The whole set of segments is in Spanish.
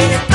Yeah.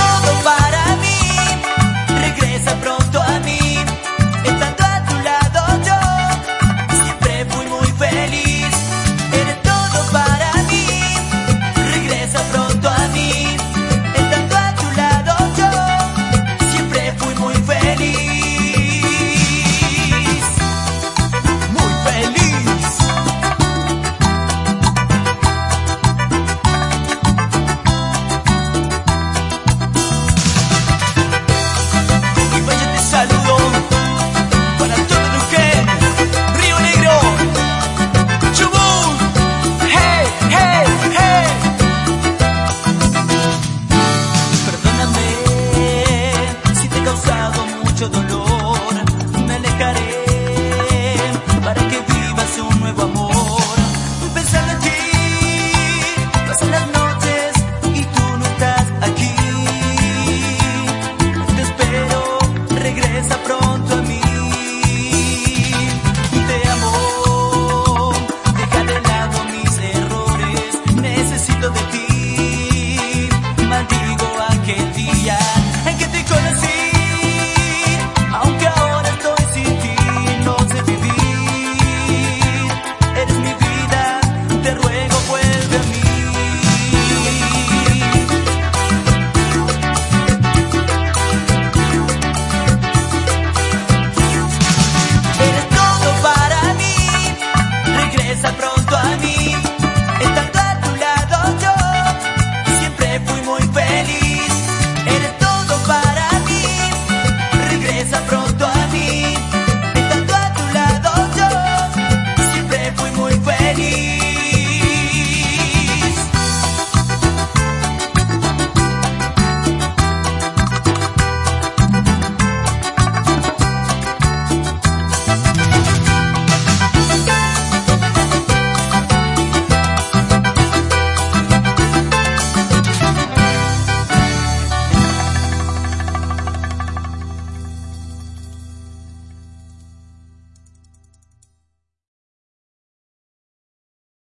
mucho dolor, me alejaré.